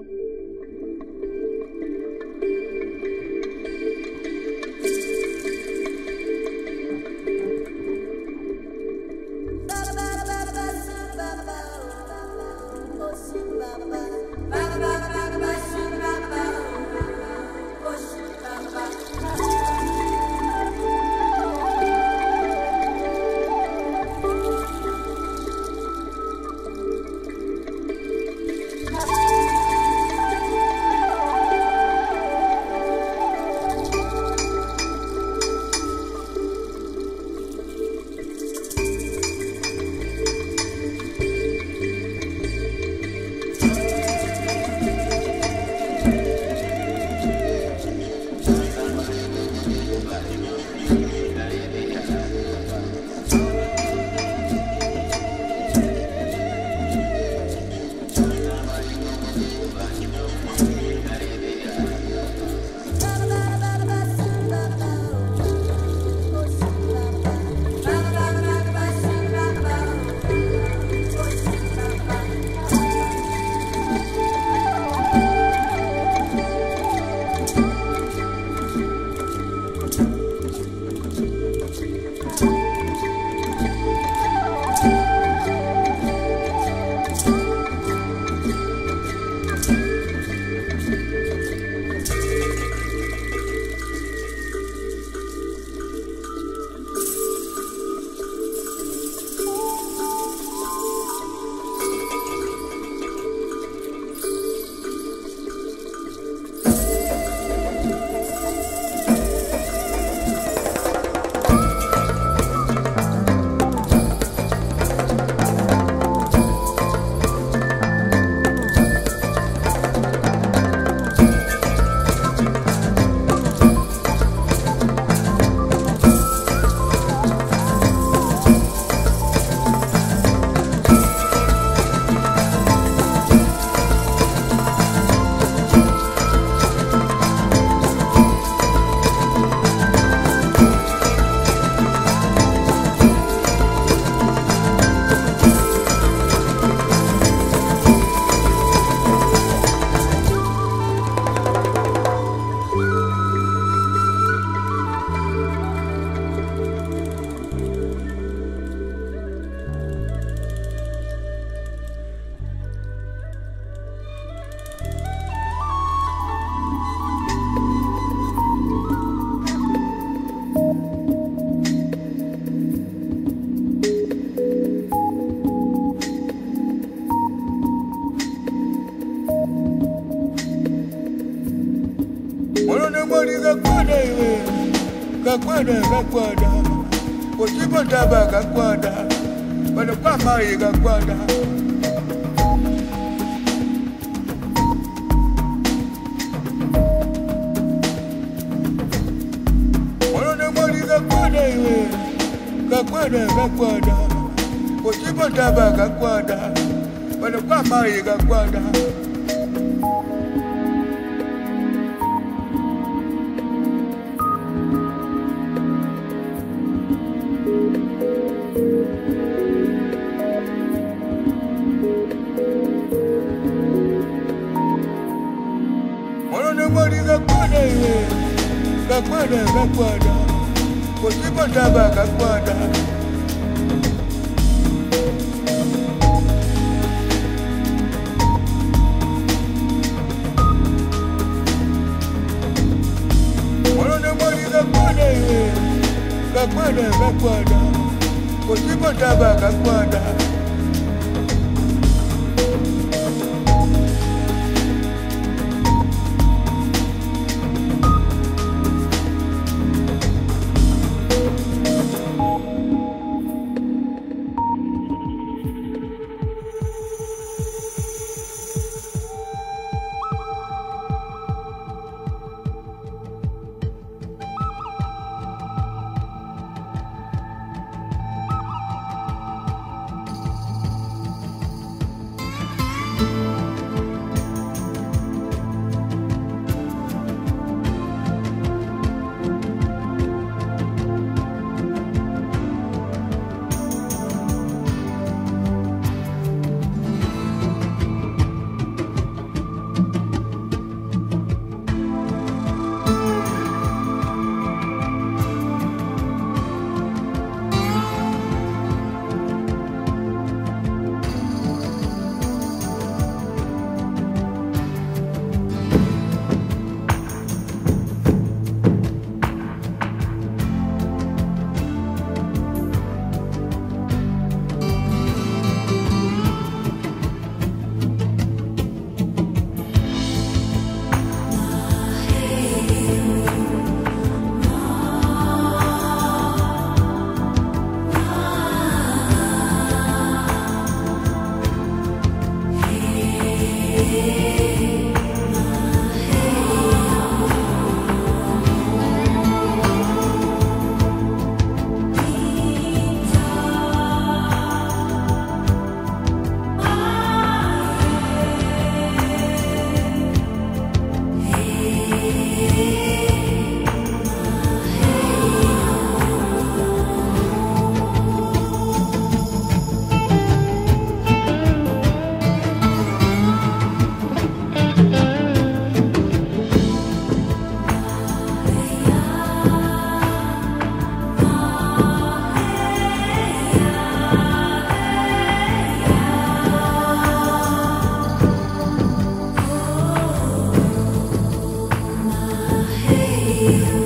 you gakwada gakwada osimotaba gakwada balopamayi gakwada olondemoli gakwada iwe gakwada gakwada kápọ̀ ọ̀dà kápọ̀ ọ̀dà kò sí kò dábàá kápọ̀ ọ̀dà. Kakwada, kakwada, kò sí kò dábàá kakwada. you.